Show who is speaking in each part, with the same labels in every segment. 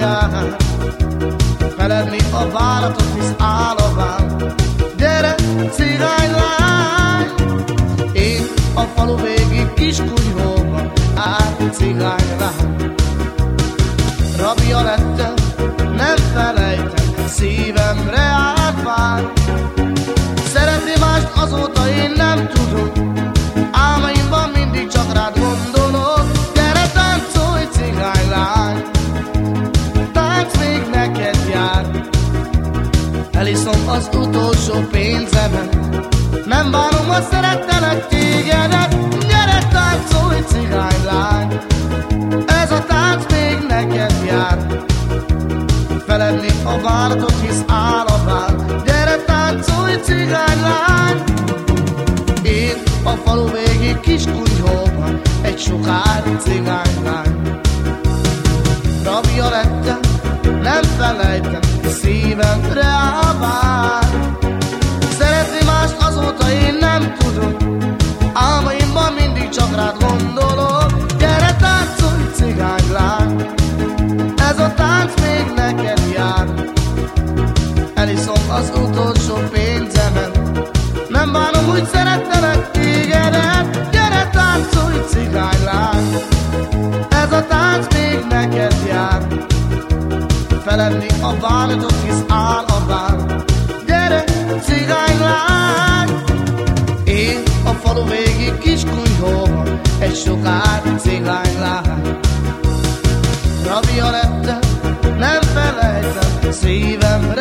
Speaker 1: jár. Feledni a váratot, hisz áll a vár. Gyere, én a falu végig kis kunyhóban áll cigánylány. Rabja lettem, nem felejtem, szívemre állt vár. Szeretni mást azóta én nem tudom, Eliszom az utolsó pénzemet, nem bánom, hogy szerettelek tégedet. Gyere táncolj, cigánylány, ez a tánc még neked jár. Feledni a váratot, hisz áll. Gyere táncolj, cigánylány, én a falu végig kis kunyhóban, egy sokáig cigánylány. Rabja lettem, nem felejtem, az utolsó pénzemet, nem bánom, hogy szerettelek tégedet. Gyere táncolj, cigánylány, ez a tánc még neked jár. Feledni a vállatot, hisz áll a vár. Gyere, cigánylány, én a falu végig kis kunyhóban, egy sokáig cigánylány. Rabja lettem, nem felejtem, szívemre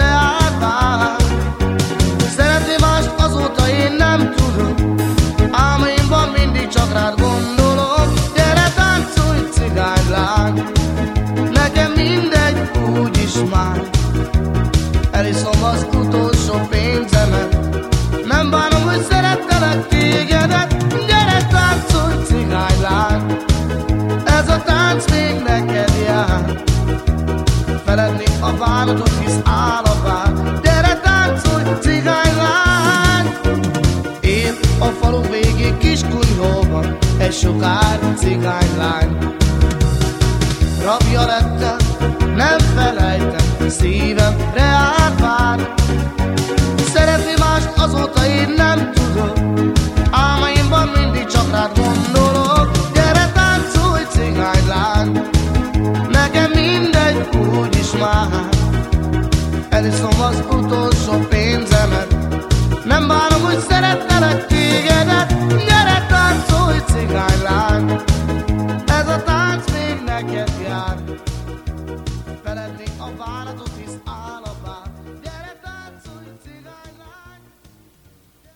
Speaker 1: tánc még neked jár. Feledni a vállatot, hisz áll a vár. Gyere táncolj, cigánylány, én a falu végig kis kunyhóban, egy sokáig cigánylány. Rabja lettem, nem felejtem, szívemre állt Feledni a áll